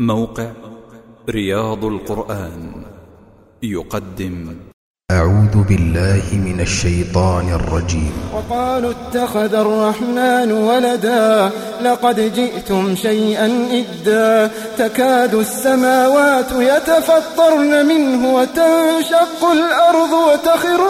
موقع رياض القرآن يقدم. أعوذ بالله من الشيطان الرجيم. وقالوا اتخذ الرحمن ولدا لقد جئتم شيئا إدا. تكاد السماوات يتفطرن منه وتنشق الأرض وتخر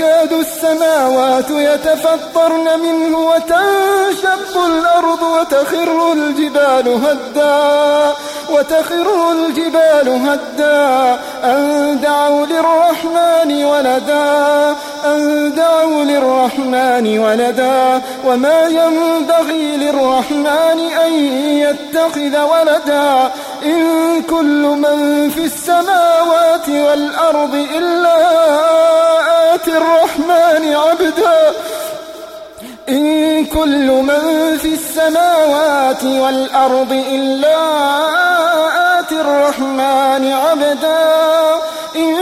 تكاد السماوات يتفطرن منه وتنشق الأرض وتخر الجبال هدا وتخر الجبال هدا. أن دعوا للرحمن ولدا أن دعوا للرحمن ولدا. وما ينبغي للرحمن أن يتخذ ولدا. إن كل من في السماوات والأرض إلا الرحمن عبدا إن كل من في السماوات والأرض إلا آتي الرحمن عبدا إن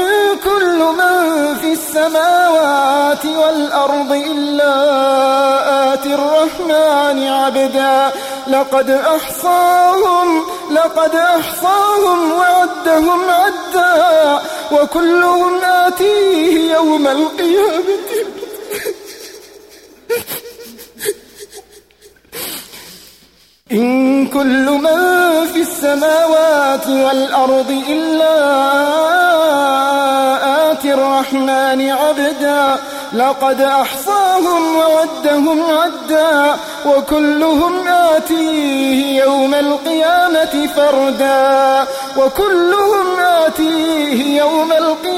كل من في السماوات والأرض إلا آتي الرحمن عبدا لقد أحصاهم لقد أحصاهم وعدهم عدا وكلهم آتيه إن كل من في السماوات والأرض إلا آتي الرحمن عبدا لقد أحصاهم وودهم عدا وكلهم آتيه يوم القيامة فردا وكلهم آتيه يوم القيامة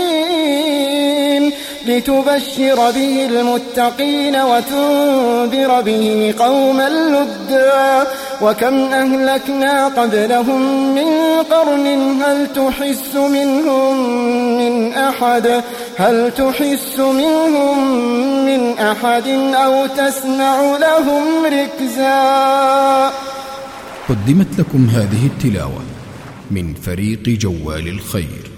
لتبشر به المتقين وتنذر به قوما لدا. وكم أهلكنا قبلهم من قرن هل تحس منهم من أحد؟ هل تحس منهم من أحد أو تسمع لهم ركزا؟ قدمت لكم هذه التلاوة من فريق جوال الخير.